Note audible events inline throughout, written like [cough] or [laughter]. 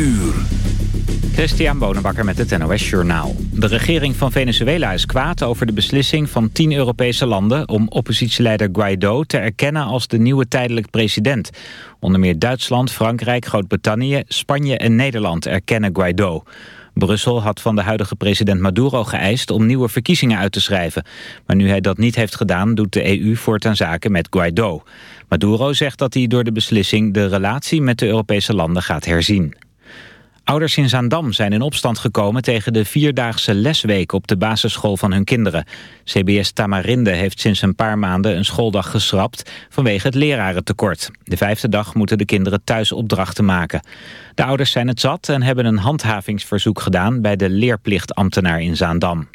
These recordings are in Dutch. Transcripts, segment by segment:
uur. Christian Bonenbakker met het NOS Journaal. De regering van Venezuela is kwaad over de beslissing van tien Europese landen... om oppositieleider Guaido te erkennen als de nieuwe tijdelijk president. Onder meer Duitsland, Frankrijk, Groot-Brittannië, Spanje en Nederland erkennen Guaido. Brussel had van de huidige president Maduro geëist om nieuwe verkiezingen uit te schrijven. Maar nu hij dat niet heeft gedaan, doet de EU voortaan zaken met Guaido. Maduro zegt dat hij door de beslissing de relatie met de Europese landen gaat herzien. Ouders in Zaandam zijn in opstand gekomen tegen de vierdaagse lesweek op de basisschool van hun kinderen. CBS Tamarinde heeft sinds een paar maanden een schooldag geschrapt vanwege het lerarentekort. De vijfde dag moeten de kinderen thuis opdrachten maken. De ouders zijn het zat en hebben een handhavingsverzoek gedaan bij de leerplichtambtenaar in Zaandam.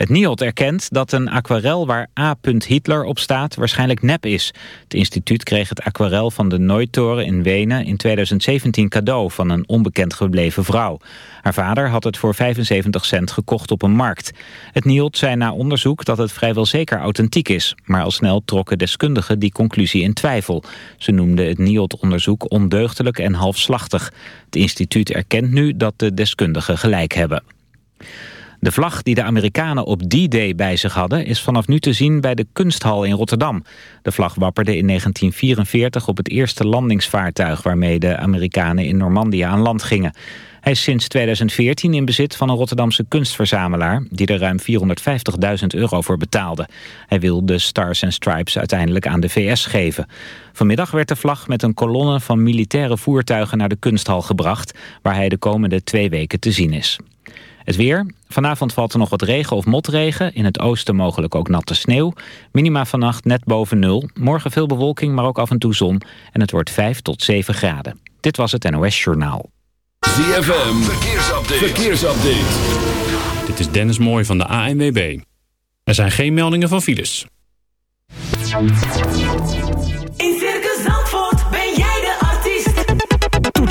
Het NIOD erkent dat een aquarel waar A. Hitler op staat waarschijnlijk nep is. Het instituut kreeg het aquarel van de Nooitoren in Wenen in 2017 cadeau van een onbekend gebleven vrouw. Haar vader had het voor 75 cent gekocht op een markt. Het NIOD zei na onderzoek dat het vrijwel zeker authentiek is. Maar al snel trokken deskundigen die conclusie in twijfel. Ze noemden het NIOD-onderzoek ondeugdelijk en halfslachtig. Het instituut erkent nu dat de deskundigen gelijk hebben. De vlag die de Amerikanen op D-Day bij zich hadden... is vanaf nu te zien bij de Kunsthal in Rotterdam. De vlag wapperde in 1944 op het eerste landingsvaartuig... waarmee de Amerikanen in Normandië aan land gingen. Hij is sinds 2014 in bezit van een Rotterdamse kunstverzamelaar... die er ruim 450.000 euro voor betaalde. Hij wil de Stars and Stripes uiteindelijk aan de VS geven. Vanmiddag werd de vlag met een kolonne van militaire voertuigen... naar de kunsthal gebracht, waar hij de komende twee weken te zien is. Het weer. Vanavond valt er nog wat regen of motregen. In het oosten mogelijk ook natte sneeuw. Minima vannacht net boven nul. Morgen veel bewolking, maar ook af en toe zon. En het wordt 5 tot 7 graden. Dit was het NOS Journaal. ZFM. Verkeersupdate. Verkeersupdate. Dit is Dennis Mooij van de ANWB. Er zijn geen meldingen van files.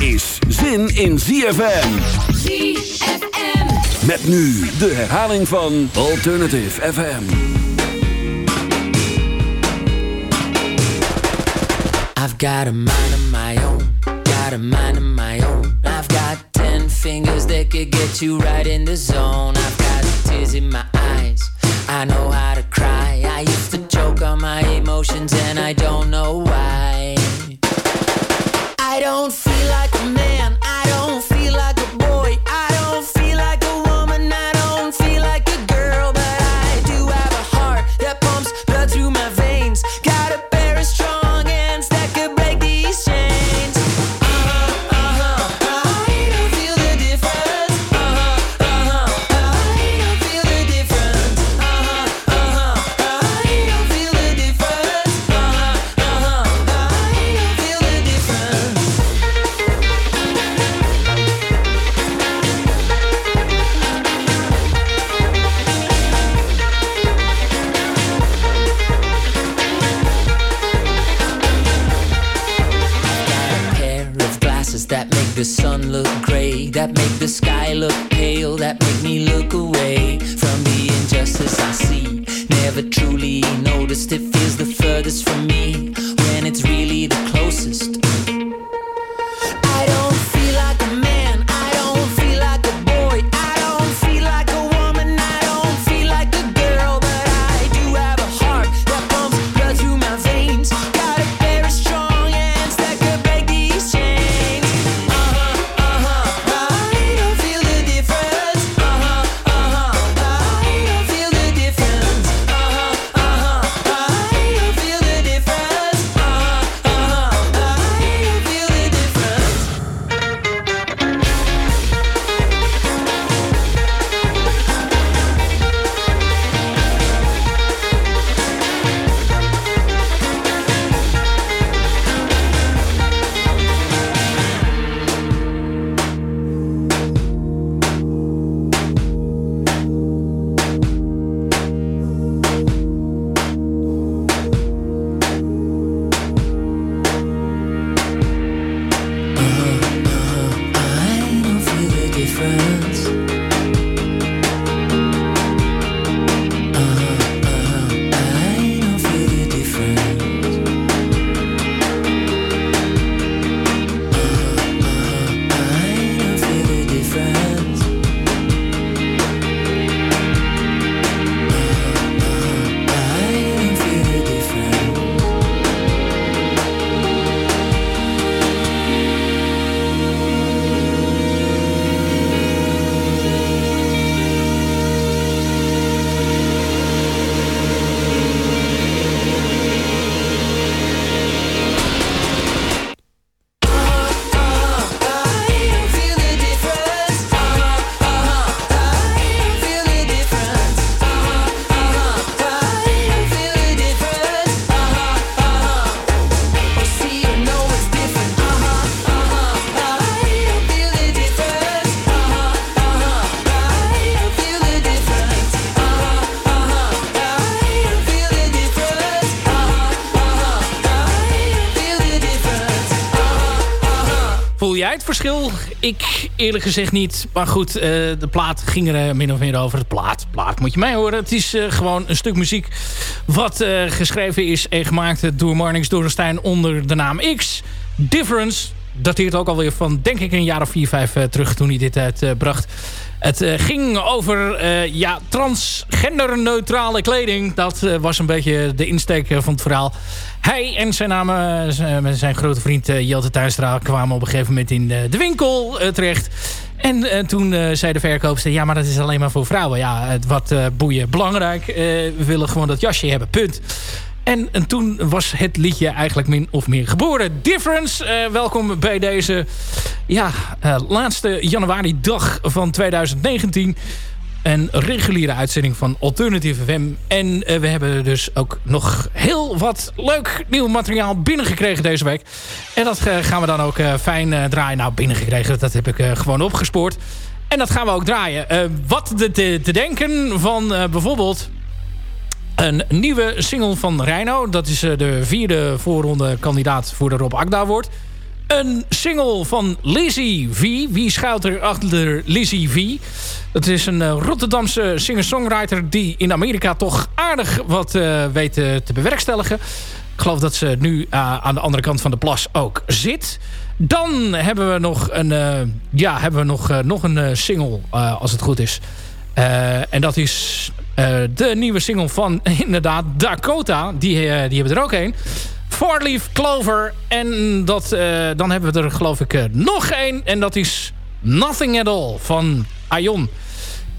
is zin in ZFM. ZFM. Met nu de herhaling van Alternative FM. I've got a mind of my own, got a mind of my own. I've got ten fingers that could get you right in the zone. I've got tears in my eyes, I know how to cry. I used to choke on my emotions and I don't know why. I don't feel like gray, that make the sky look pale, that make me look away from the injustice I see. Never truly noticed it feels the furthest from me Ik eerlijk gezegd niet. Maar goed, eh, de plaat ging er eh, min of meer over. Het plaat, plaat moet je mij horen. Het is eh, gewoon een stuk muziek wat geschreven is en gemaakt door Marnix Dorenstein onder de naam X. Difference dateert ook alweer van denk ik een jaar of vier, vijf terug toen hij dit uitbracht. Het eh, ging over eh, ja, transgenderneutrale kleding. Dat eh, was een beetje de insteek van het verhaal. Hij en zijn, naam, zijn, grote vriend Jelte Tuinstra kwamen op een gegeven moment in de winkel terecht. En toen zei de verkoopster, ja, maar dat is alleen maar voor vrouwen. Ja, het wat boeien belangrijk. We willen gewoon dat jasje hebben, punt. En, en toen was het liedje eigenlijk min of meer geboren. Difference, eh, welkom bij deze ja, eh, laatste januari dag van 2019. Een reguliere uitzending van Alternative FM. En eh, we hebben dus ook nog heel wat leuk nieuw materiaal binnengekregen deze week. En dat gaan we dan ook fijn draaien. Nou, binnengekregen, dat heb ik gewoon opgespoord. En dat gaan we ook draaien. Wat te, denken van bijvoorbeeld een nieuwe single van Reino. Dat is eh, de vierde voorronde kandidaat voor de Rob Agda wordt. Een single van Lizzie V. Wie schuilt er achter Lizzie V? Dat is een eh, Rotterdamse singer-songwriter... die in Amerika toch aardig wat eh, weet te bewerkstelligen. Ik geloof dat ze nu aan de andere kant van de plas ook zit. Dan hebben we nog een, ja, hebben we nog, nog een single, als het goed is. En dat is de nieuwe single van [laughs] inderdaad Dakota. Die, eh, die hebben er ook een. Four Leaf Clover. En dat, eh, dan hebben we er geloof ik eh, nog één. En dat is Nothing At All van Aion.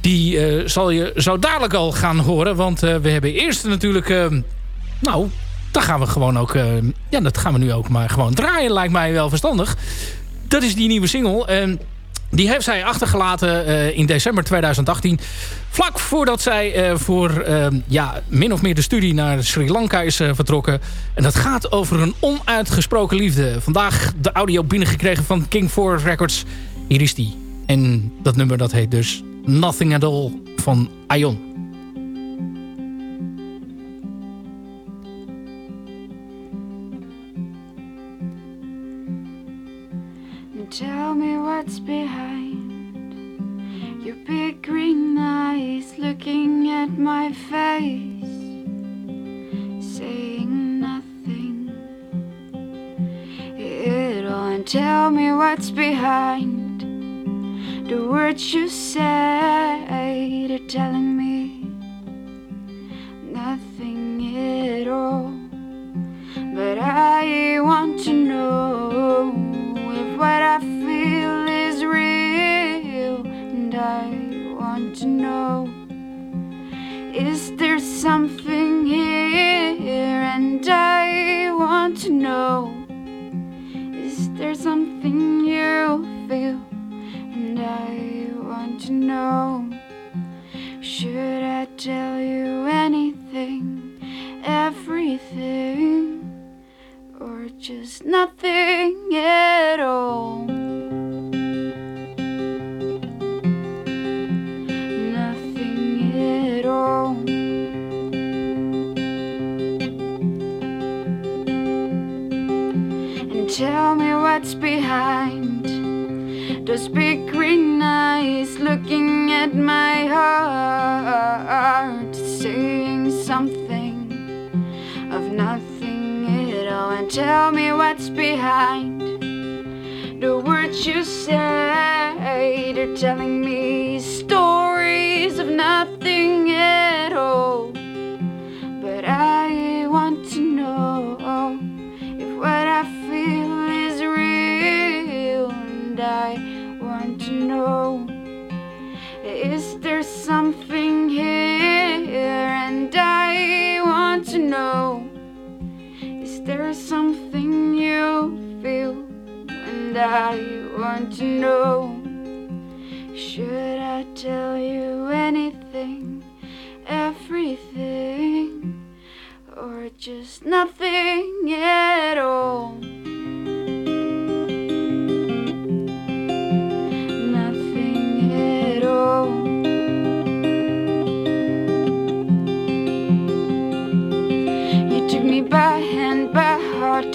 Die eh, zal je zo dadelijk al gaan horen. Want eh, we hebben eerst natuurlijk... eh, nou, dan gaan we gewoon ook... eh, ja, dat gaan we nu ook maar gewoon draaien. Lijkt mij wel verstandig. Dat is die nieuwe single. Die heeft zij achtergelaten eh, in december 2018. Vlak voordat zij eh, voor eh, ja, min of meer de studie naar Sri Lanka is eh, vertrokken. En dat gaat over een onuitgesproken liefde. Vandaag de audio binnengekregen van King 4 Records. Hier is die. En dat nummer dat heet dus Nothing At All van Aion. Tell me what's eyes looking at my face, saying nothing. It won't tell me what's behind the words you say. They're telling me nothing at all, but I want to know if what I feel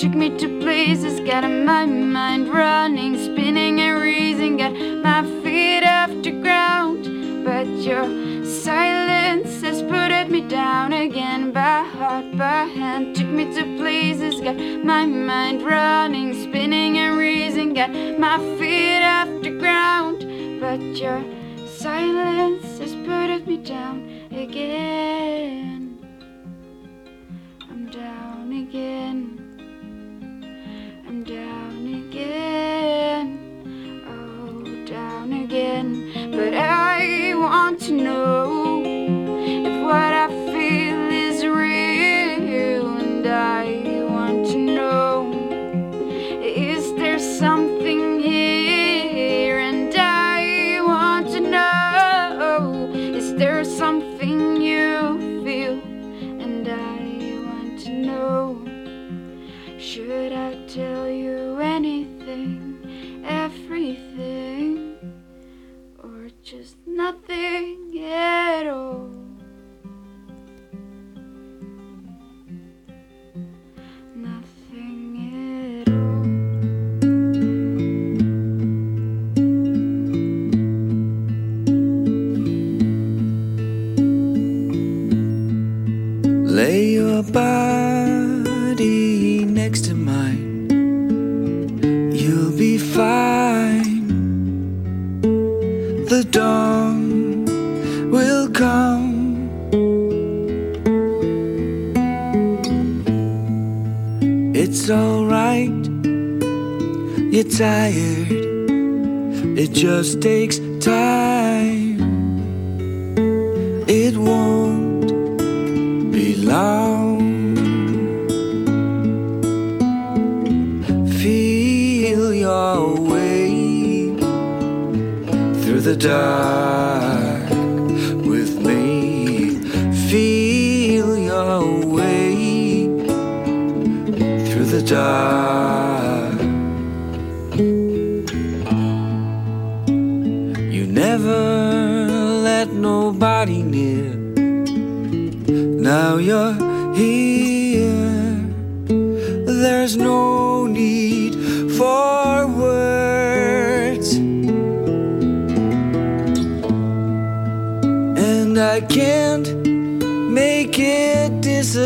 took me to places, got my mind running, spinning and raising, got my feet off the ground. But your silence has put me down again, by heart, by hand, took me to places, got my mind running, spinning and raising, got my feet off the ground. But your silence has put me down again. I'm down again. But I want to know tired. It just takes time. It won't be long. Feel your way through the dark with me. Feel your way through the dark.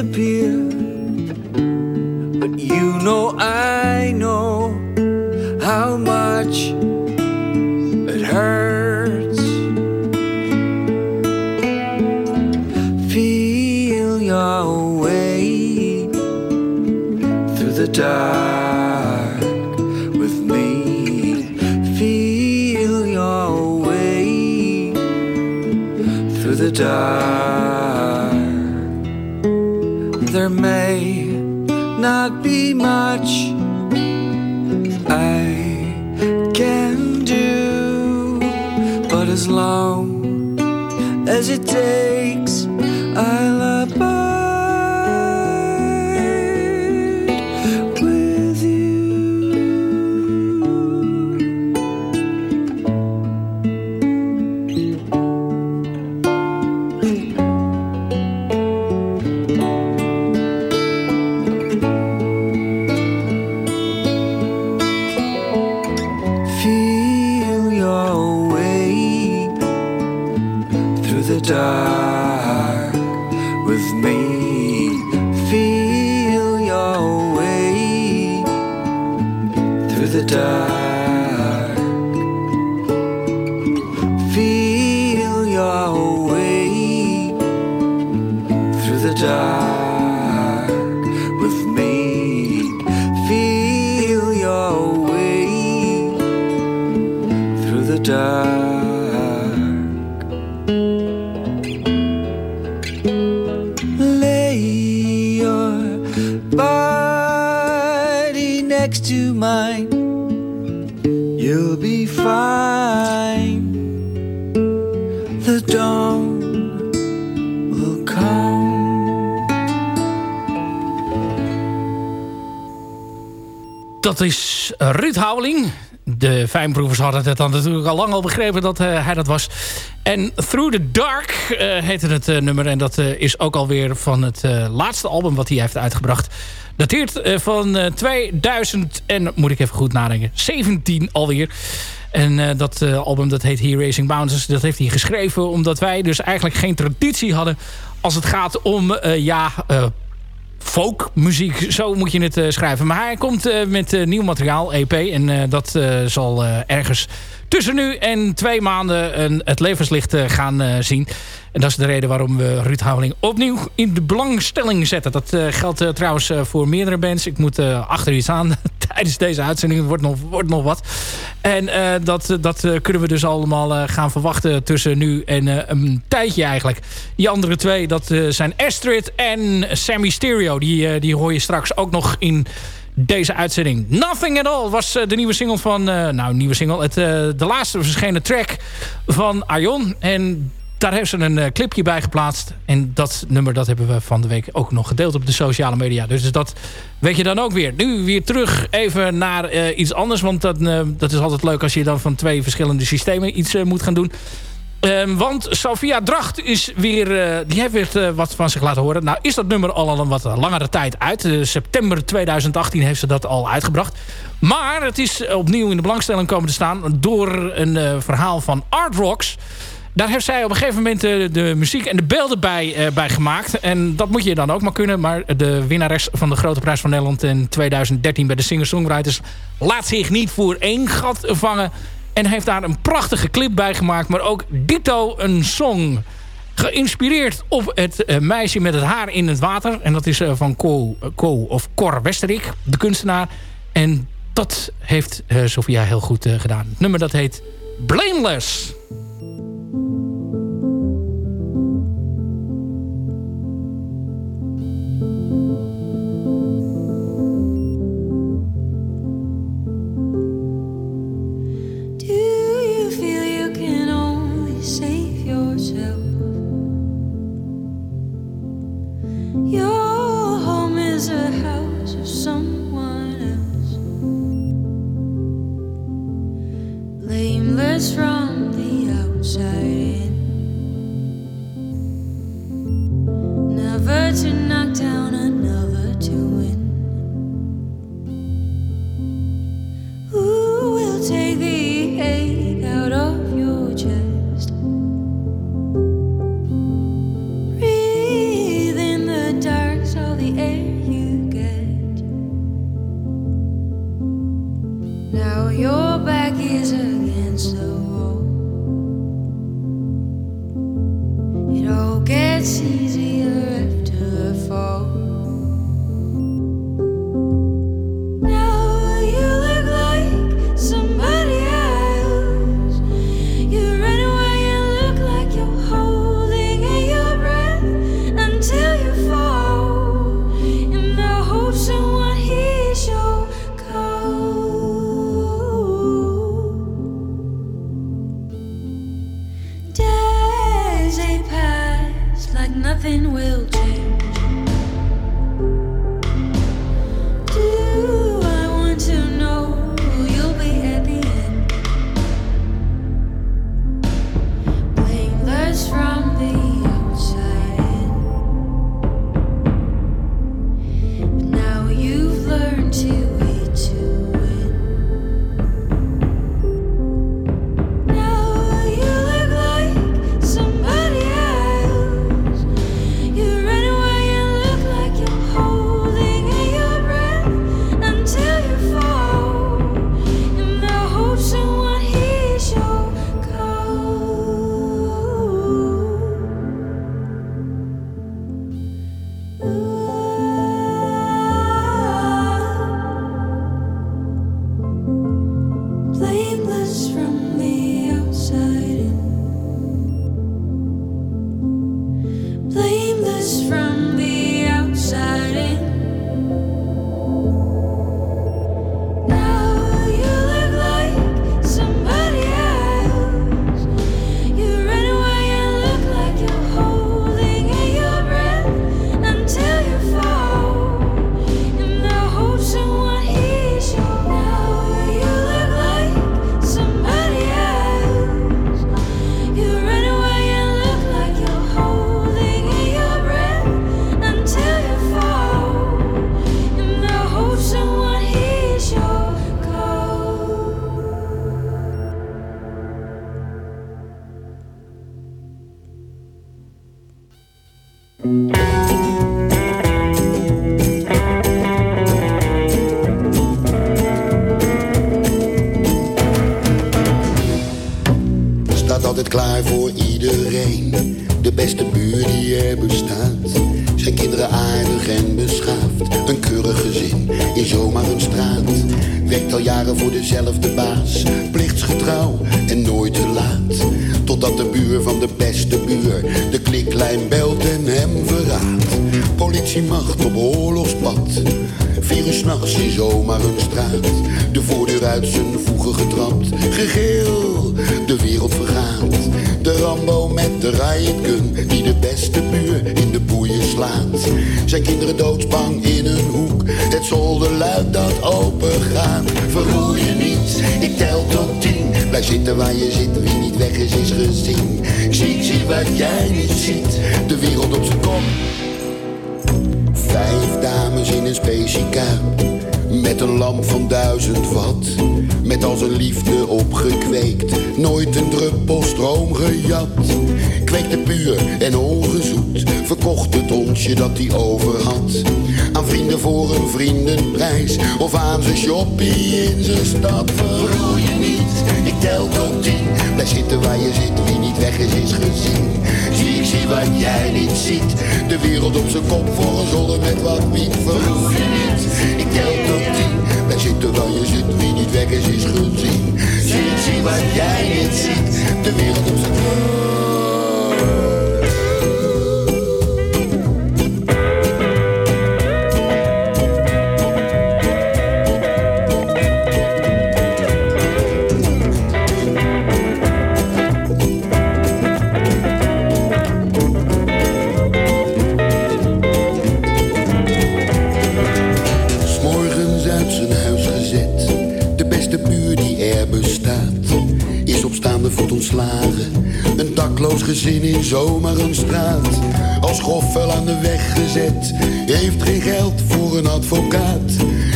Disappear. Not be much hadden het dan natuurlijk al lang al begrepen dat eh, hij dat was. En Through the Dark eh, heette het eh, nummer. En dat is ook alweer van het laatste album wat hij heeft uitgebracht. Dateert van eh, 2000 en, moet ik even goed nadenken, 17 alweer. En dat album dat heet Here Racing Bounces. Dat heeft hij geschreven omdat wij dus eigenlijk geen traditie hadden... als het gaat om, ja... folkmuziek, zo moet je het eh, schrijven. Maar hij komt eh, met eh, nieuw materiaal, EP. En dat zal ergens tussen nu en twee maanden een, het levenslicht gaan zien. En dat is de reden waarom we Ruud Houweling opnieuw in de belangstelling zetten. Dat geldt trouwens voor meerdere bands. Ik moet achter iets aan tijdens deze uitzending. Wordt nog, wordt nog wat. En eh, dat, dat eh, kunnen we dus allemaal eh, gaan verwachten tussen nu en een tijdje eigenlijk. Die andere twee, dat zijn Astrid en Sammy Stereo. Die, die hoor je straks ook nog in deze uitzending. Nothing at All was de nieuwe single van... nou, nieuwe single. Het, de laatste verschenen track van Arjon. En daar heeft ze een eh, clipje bij geplaatst. En dat nummer dat hebben we van de week ook nog gedeeld op de sociale media. Dus dat weet je dan ook weer. Nu weer terug even naar eh, iets anders. Want dat, eh, dat is altijd leuk als je dan van twee verschillende systemen iets moet gaan doen. Ehm, want Sophia Dracht is weer, die heeft weer wat van zich laten horen. Nou is dat nummer al een wat langere tijd uit. September 2018 heeft ze dat al uitgebracht. Maar het is opnieuw in de belangstelling komen te staan... door een verhaal van Art Rocks. Daar heeft zij op een gegeven moment eh, de muziek en de beelden bij, eh, bij gemaakt. En dat moet je dan ook maar kunnen. Maar de winnares van de Grote Prijs van Nederland in 2013 bij de Singer-Songwriters... laat zich niet voor één gat vangen. En heeft daar een prachtige clip bij gemaakt. Maar ook dito een song geïnspireerd op het eh, meisje met het haar in het water. En dat is van Co, Co of Cor Westerik, de kunstenaar. En dat heeft Sofia heel goed gedaan. Het nummer dat heet Blameless. Blameless from the outside in. Never to knock down een. Met een lamp van duizend watt. Met al zijn liefde opgekweekt. Nooit een druppel stroom gejat. Kweekte puur en ongezoet. Verkocht het onsje dat hij over had. Aan vrienden voor een vriendenprijs. Of aan zijn shoppie in zijn stad. Verroer je niet, ik tel tot tien. Blijf zitten waar je zit, wie niet weg is, is gezien. Zie, ik zie wat jij niet ziet. De wereld op zijn kop voor een zolder met wat wiet. Je niet, ik tel tot tien. Blijf zitten waar je zit, wie niet weg is, is gezien. Zie, ik zie wat jij niet ziet. De wereld op zijn kop. Gezin in zomaar een straat. Als groffel aan de weg gezet. Heeft geen geld voor een advocaat.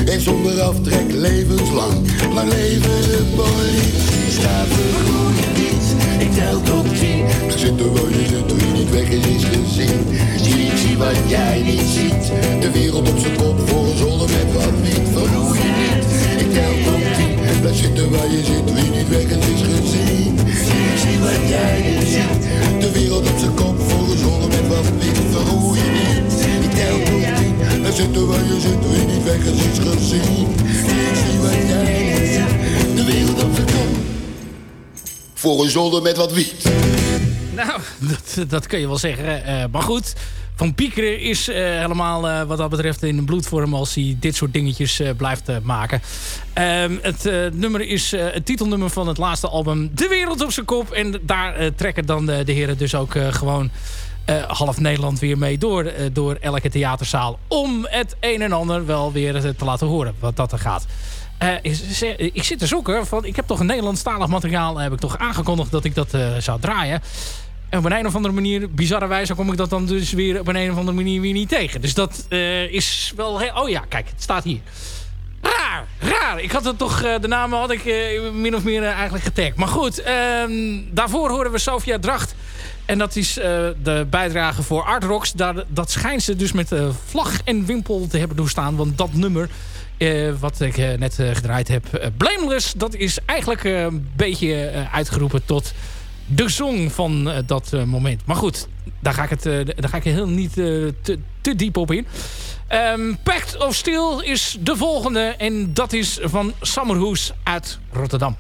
Heeft zonder aftrek levenslang. Lang leven de politie. Staat vergroen niet. Ik tel tot tien. Ga zitten waar je zit, niet weg is, is gezien. Zie, ik zie wat jij niet ziet. De wereld op zijn kop voor een zolder met wat wit. Verroer Blijf zitten waar je zit, wie niet weg is, is gezien. Zie, ik zie wat jij ziet. De wereld op zijn kop zolder met wat. Verroer je niet. Ik tel tot tien. Blijf zitten waar je zit, wie niet weg is, is gezien. Zie, ik zie wat jij ziet. De wereld op zijn kop. Voor een zolder met wat wiet. Nou, dat, dat kun je wel zeggen. Eh, maar goed, Van Piekeren is eh, helemaal eh, wat dat betreft in een bloedvorm als hij dit soort dingetjes eh, blijft maken. Ehm, het nummer is het titelnummer van het laatste album De Wereld op zijn kop. En daar trekken dan de, heren dus ook gewoon half Nederland weer mee door, door elke theaterzaal. Om het een en ander wel weer te laten horen wat dat er gaat. Ik zit te zoeken. Van, ik heb toch een Nederlandstalig materiaal. Heb ik toch aangekondigd dat ik dat zou draaien. En op een, of andere manier, bizarre wijze, kom ik dat dan dus weer op een, een of andere manier weer niet tegen. Dus dat eh, is wel. Oh ja, kijk, het staat hier. Raar, raar. Ik had het toch, eh, de namen had ik eh, min of meer eigenlijk getagd. Maar goed, ehm, daarvoor horen we Sofia Dracht. En dat is de bijdrage voor Art Rocks. Daar, dat schijnt ze dus met vlag en wimpel te hebben doorstaan. Want dat nummer, wat ik net gedraaid heb, Blameless... dat is eigenlijk een beetje uitgeroepen tot de song van eh, dat eh, moment. Maar goed, daar ga ik, het, eh, daar ga ik heel niet te, te diep op in. Ehm, Pact of Steel is de volgende. En dat is van Summerhoes uit Rotterdam.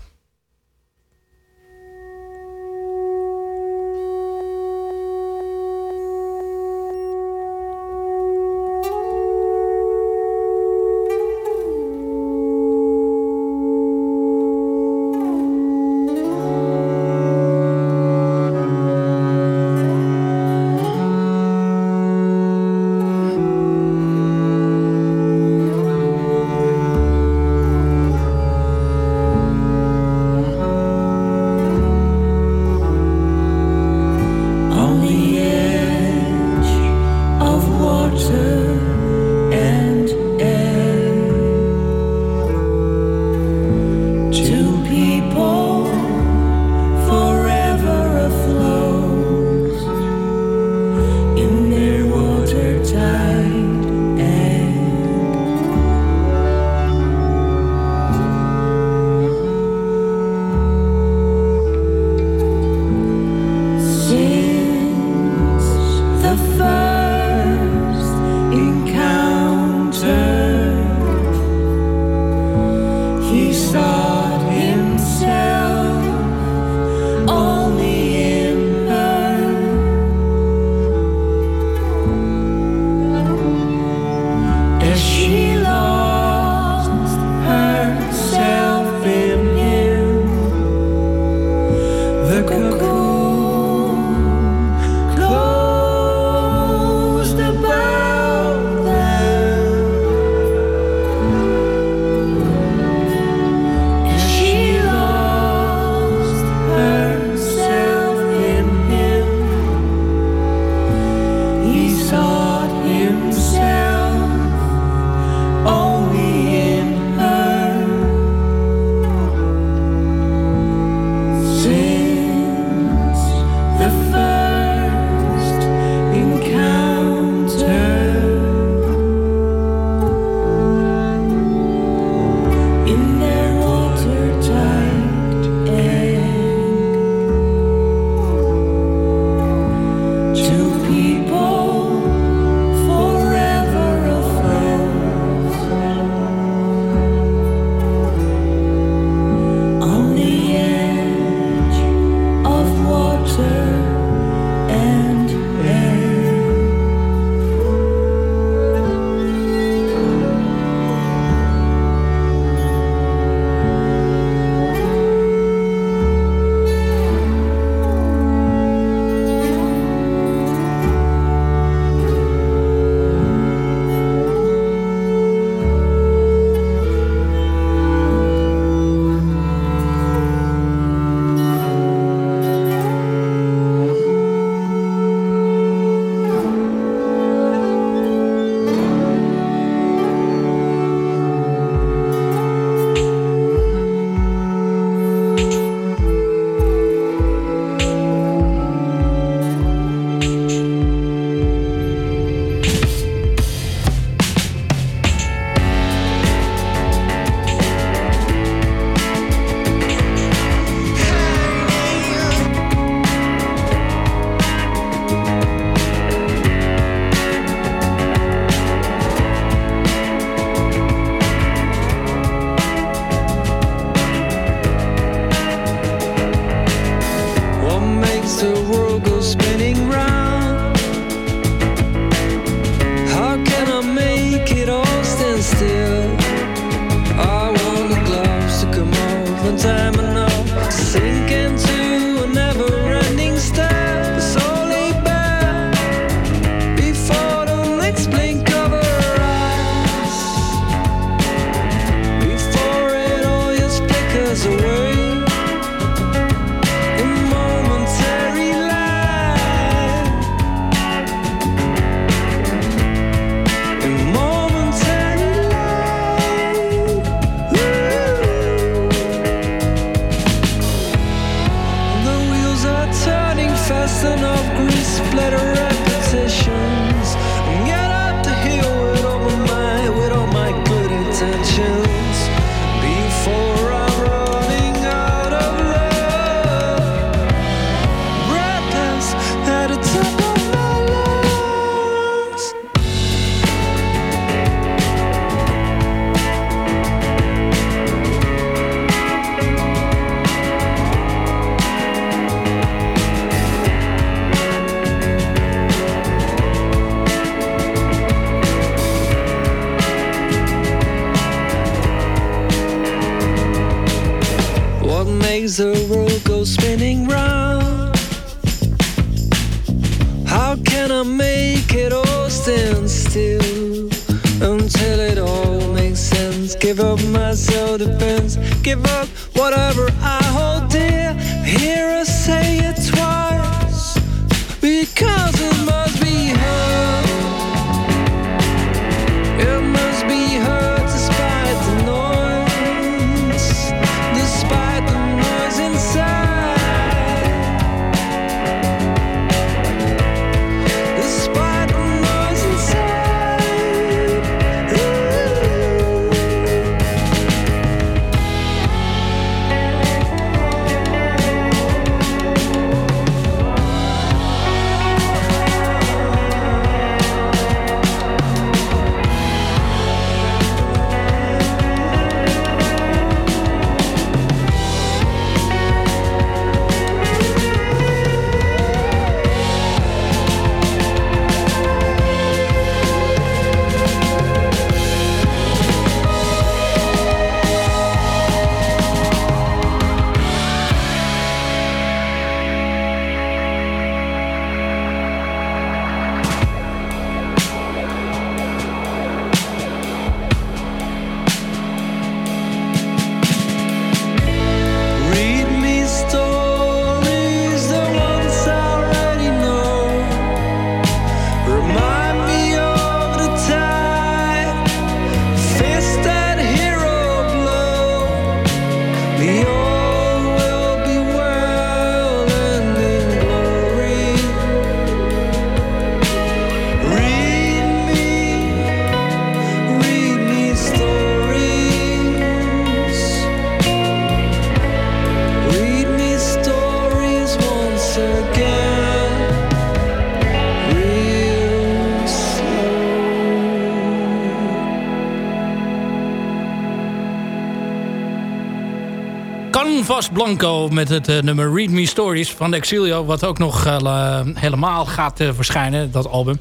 Blanco met het eh, nummer Read Me Stories van Exilio. Wat ook nog eh, helemaal gaat eh, verschijnen, dat album.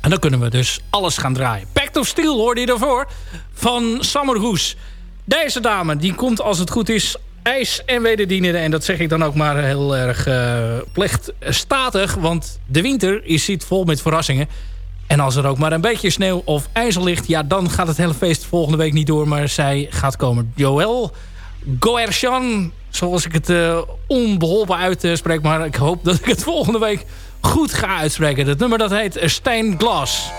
En dan kunnen we dus alles gaan draaien. Pact of Steel hoorde je daarvoor van Summerhoes. Deze dame die komt als het goed is ijs en wederdienen. En dat zeg ik dan ook maar heel erg plechtstatig. Want de winter is, zit vol met verrassingen. En als er ook maar een beetje sneeuw of ijzer ligt... ja, dan gaat het hele feest volgende week niet door. Maar zij gaat komen. Joël Goersjan, zoals ik het eh, onbeholpen uitspreek. Maar ik hoop dat ik het [laughs] volgende week goed ga uitspreken. Het nummer dat heet Stijn Glas.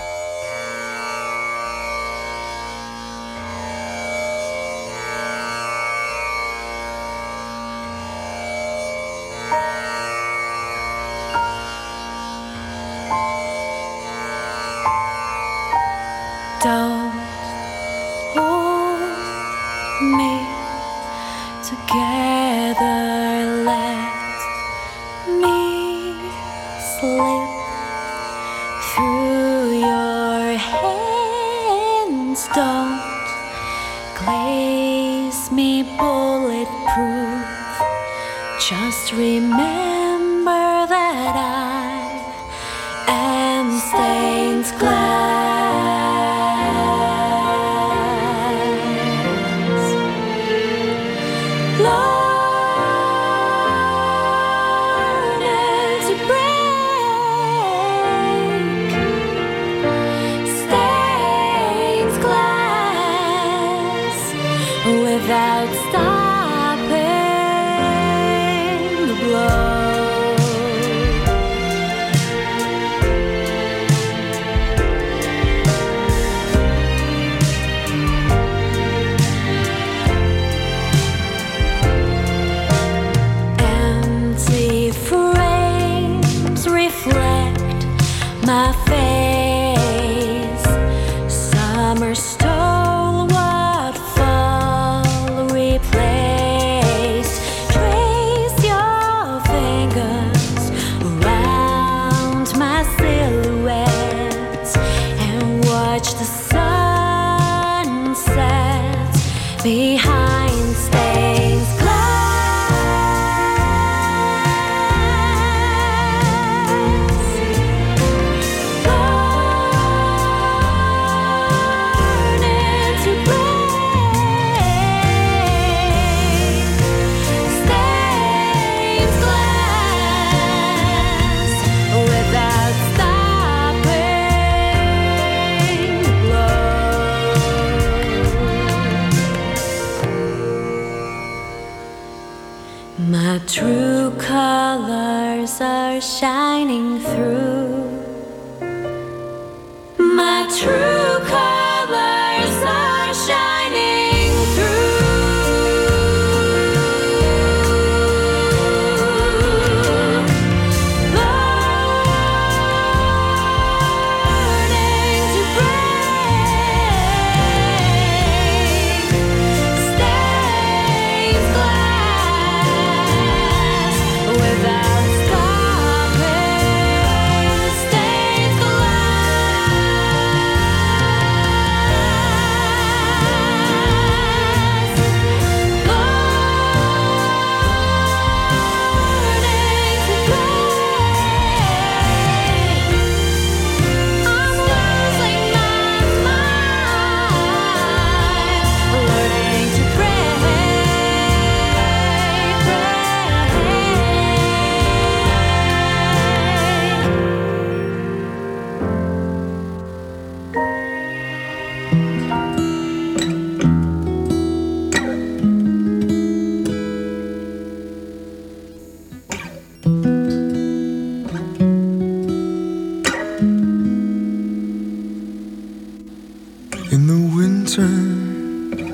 In the winter,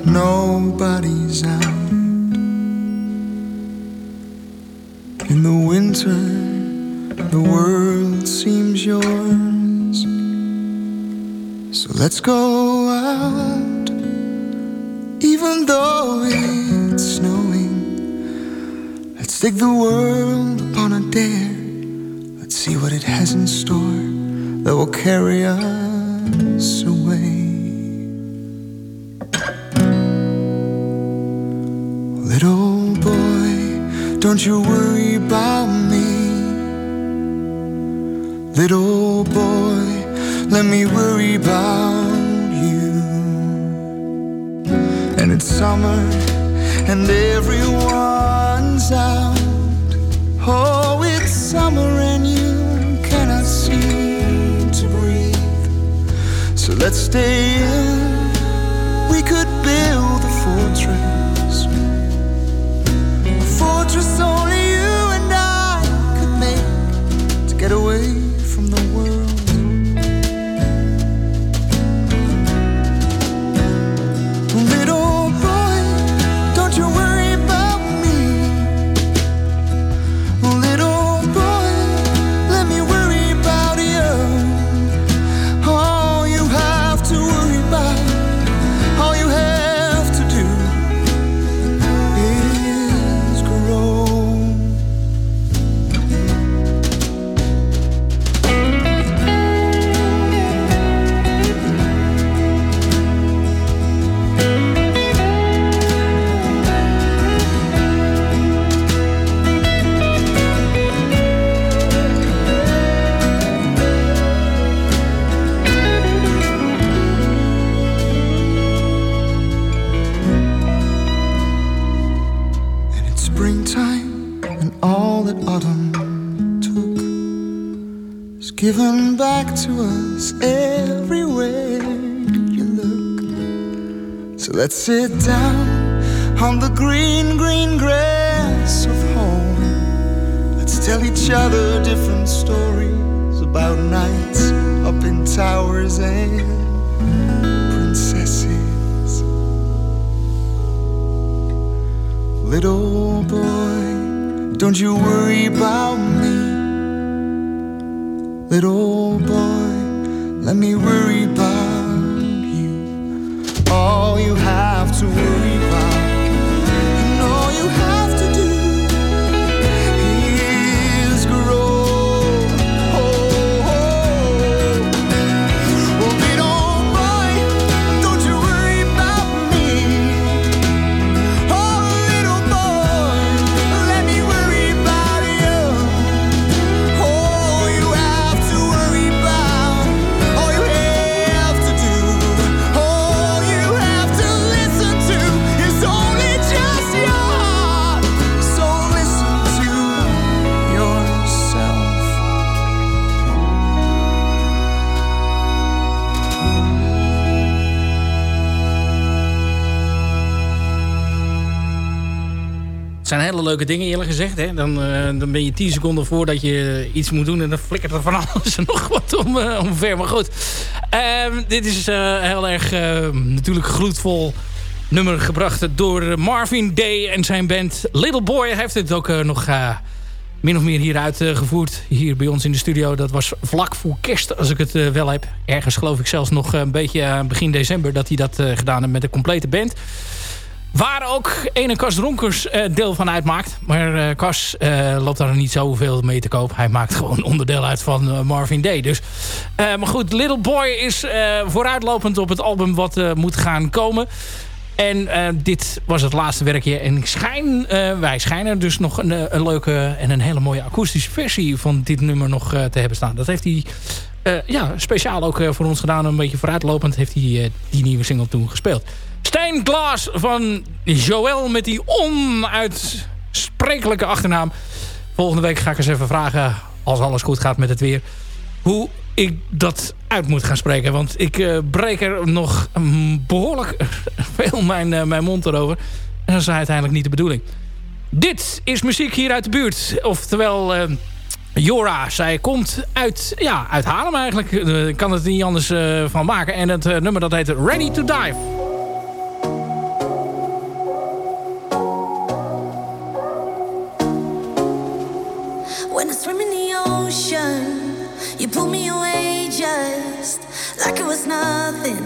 nobody's out. In the winter, the world seems yours. So let's go out, even though it's snowing. Let's take the world upon a dare. Let's see what it has in store that will carry us away. Don't you worry about me. Little boy, let me worry about you. And it's summer, and everyone's out. Oh, it's summer, and you cannot seem to breathe. So let's stay in. Fortress only you and I could make to get away let's sit down on the green, green grass of home. Let's tell each other different stories about nights up in towers and princesses. Little boy, don't you worry about me. Little boy, let me worry about to worry Leuke dingen eerlijk gezegd. Hè? Dan, eh, dan ben je 10 seconden voordat je iets moet doen. En dan flikkert er van [laughs] alles en nog wat om, eh, omver. Maar goed. Ehm, dit is eh, heel erg natuurlijk gloedvol nummer gebracht door Marvin Day en zijn band Little Boy. Heeft het ook nog min of meer hier uitgevoerd. Hier bij ons in de studio. Dat was vlak voor kerst als ik het wel heb. Ergens geloof ik zelfs nog een beetje begin december dat hij dat gedaan heeft met de complete band. Waar ook ene Cas Ronkers eh, deel van uitmaakt. Maar eh Cas eh, loopt daar niet zoveel mee te koop. Hij maakt [laughs] gewoon onderdeel uit van Marvin Day. Dus, maar goed, Little Boy is vooruitlopend op het album wat moet gaan komen. En dit was het laatste werkje. En ik schijn, wij schijnen dus nog een, een leuke en een hele mooie akoestische versie van dit nummer nog te hebben staan. Dat heeft hij ja, speciaal ook voor ons gedaan. Een beetje vooruitlopend heeft hij die nieuwe single toen gespeeld. Stijn Glaas van Joël met die onuitsprekelijke achternaam. Volgende week ga ik eens even vragen, als alles goed gaat met het weer... hoe ik dat uit moet gaan spreken. Want ik eh, breek er nog behoorlijk [laughs] veel mijn, eh, mijn mond erover. En dat is uiteindelijk niet de bedoeling. Dit is muziek hier uit de buurt. Oftewel... eh, Jora, zij komt uit, ja, uit Haarlem eigenlijk. Ik kan het niet anders van maken. En het nummer dat heet Ready to Dive. Like it was nothing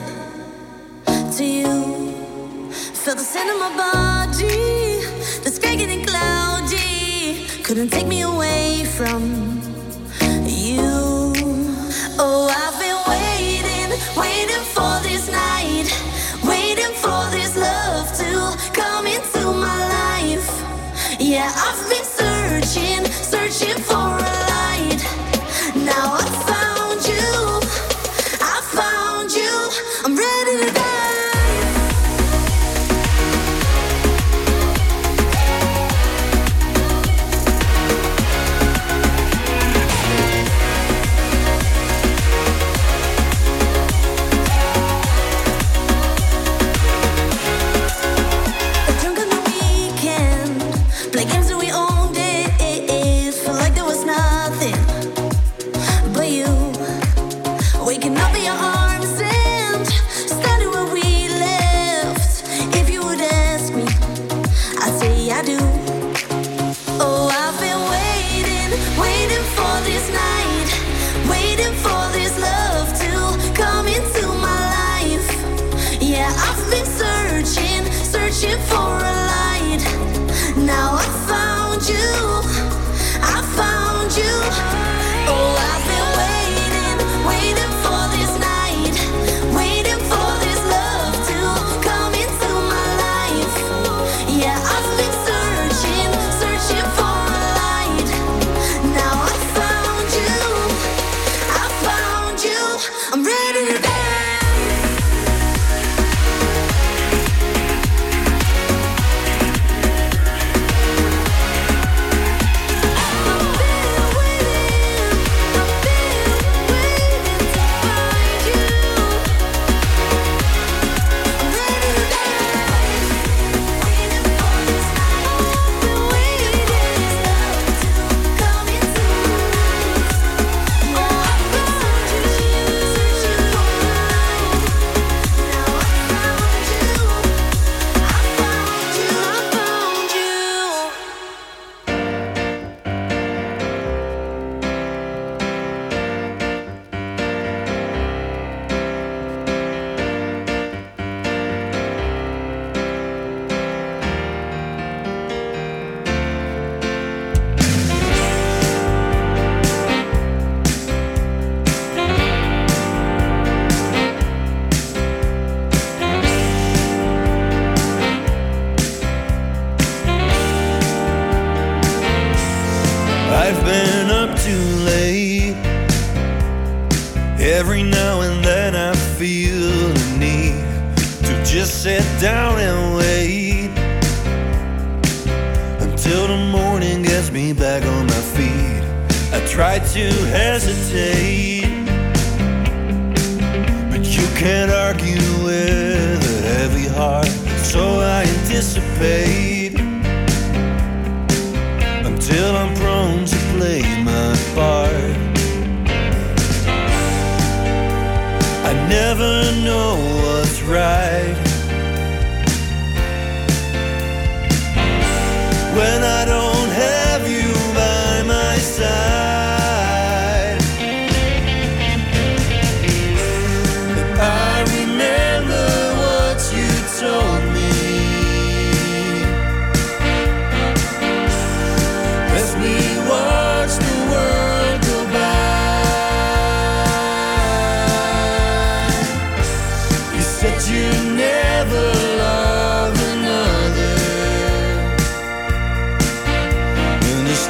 to you. Feel the scent of my body, that's fragrant and cloudy. Couldn't take me away from you. Oh, I've been waiting, waiting for this night, waiting for this love to come into my life. Yeah, I've been searching,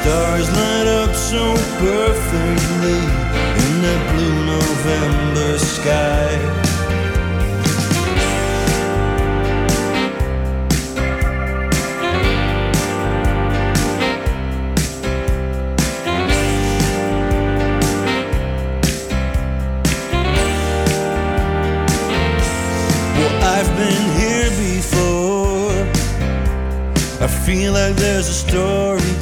stars light up so perfectly in that blue November sky. Well, I've been here before. I feel like there's a story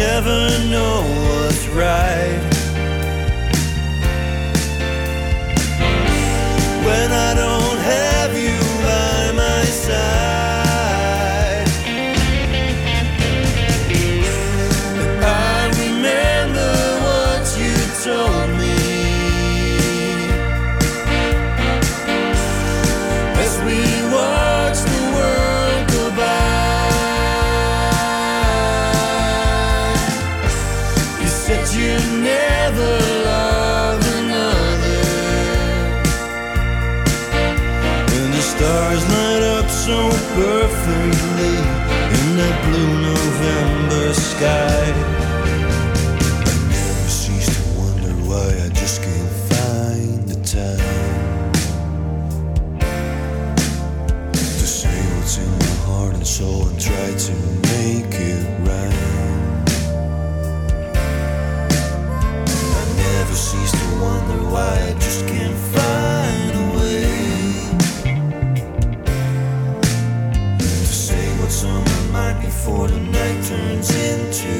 Never know what's right when I don't have you by my side. Sky. I cease to wonder why I just can't find the time. to say what's in my heart and soul and try to make it right. I never cease to wonder why I just can't find a way to say what's on my mind before the turns into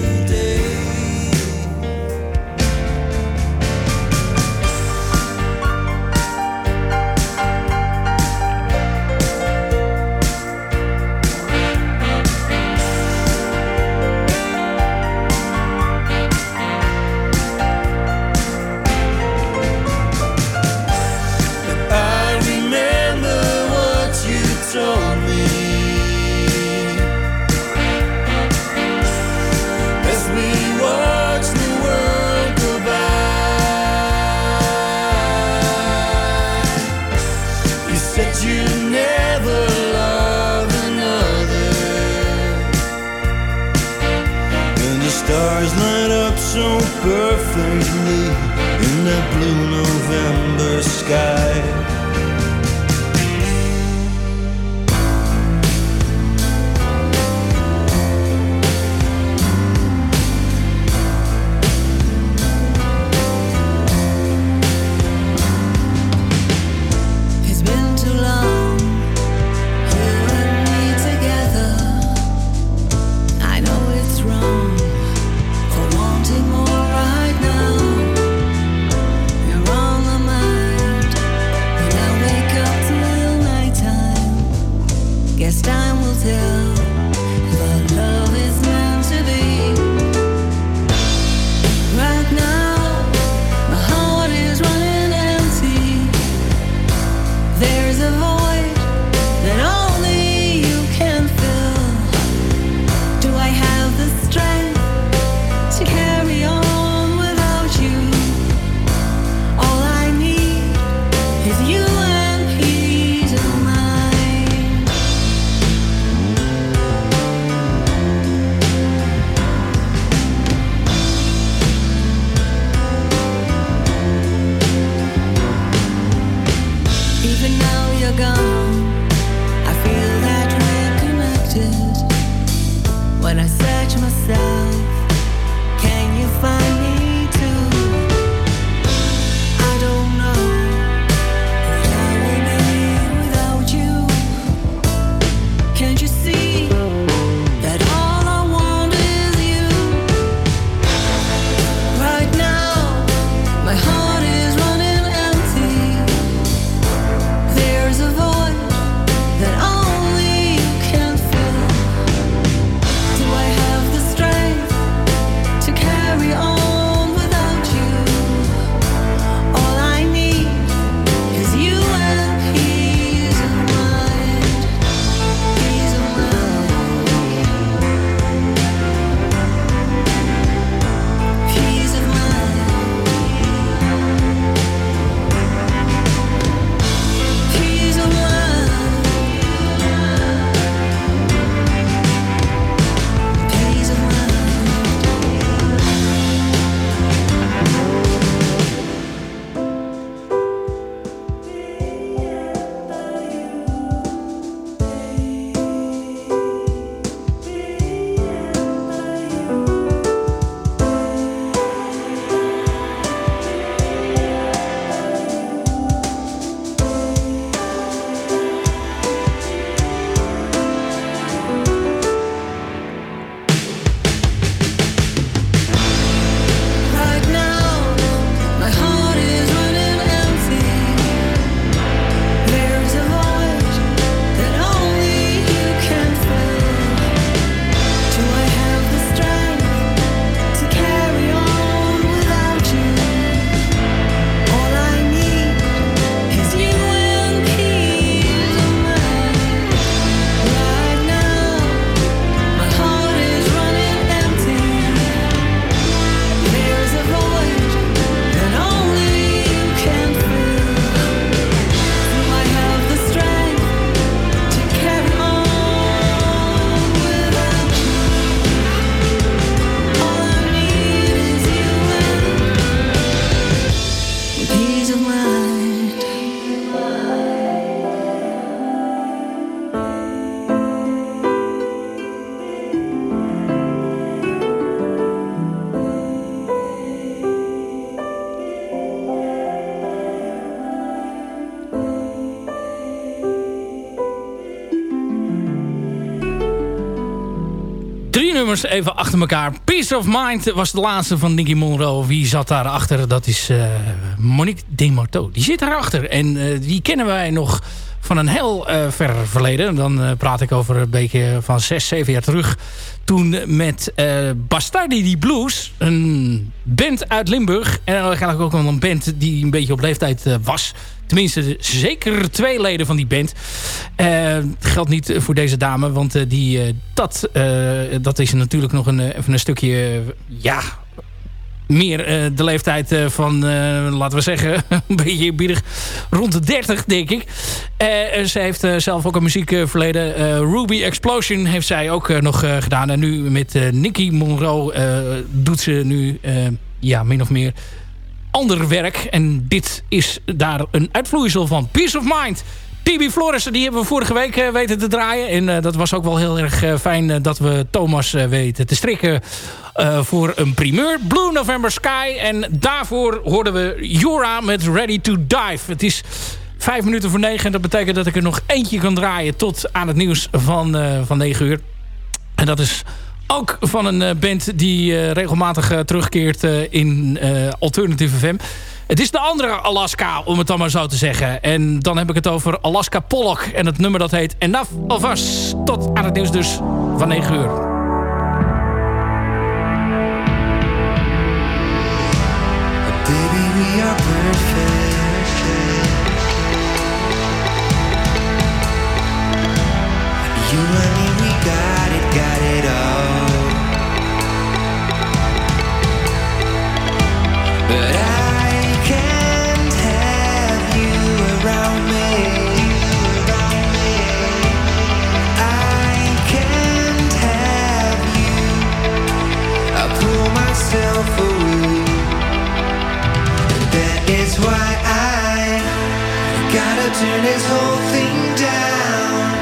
nummers even achter elkaar. Peace of Mind was de laatste van Nicky Monroe. Wie zat daarachter? Dat is eh, Monique Demarteau. Die zit daarachter. En eh, die kennen wij nog van een heel eh, ver verleden. Dan praat ik over een beetje van zes, zeven jaar terug. Toen met eh Bastardi die Blues. Een band uit Limburg. En eigenlijk ook wel een band die een beetje op leeftijd eh, was. Tenminste, zeker twee leden van die band. Eh geldt niet voor deze dame, want die, dat, dat is natuurlijk nog een, even een stukje... ja, meer eh, de leeftijd eh, van, eh, laten we zeggen, [laughs] een beetje eerbiedig, rond de 30 denk ik. Ze heeft zelf ook een muziekverleden. Ruby Explosion heeft zij ook nog gedaan. En nu met Nicky Monroe doet ze nu ja, min of meer ander werk. En dit is daar een uitvloeisel van. Peace of Mind. TB Flores, die hebben we vorige week eh, weten te draaien. En eh, dat was ook wel heel erg eh, fijn dat we Thomas weten te strikken voor een primeur. Blue November Sky. En daarvoor hoorden we Jura met Ready to Dive. Het is vijf minuten voor negen. En dat betekent dat ik er nog eentje kan draaien tot aan het nieuws van, van negen uur. En dat is ook van een band die regelmatig terugkeert in Alternative FM. Het is de andere Alaska, om het dan maar zo te zeggen. En dan heb ik het over Alaska Pollock. En het nummer dat heet Enough of Us. Tot aan het nieuws dus van 9 uur. Turn this whole thing down.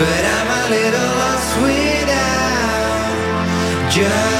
But I'm a little lost without. Just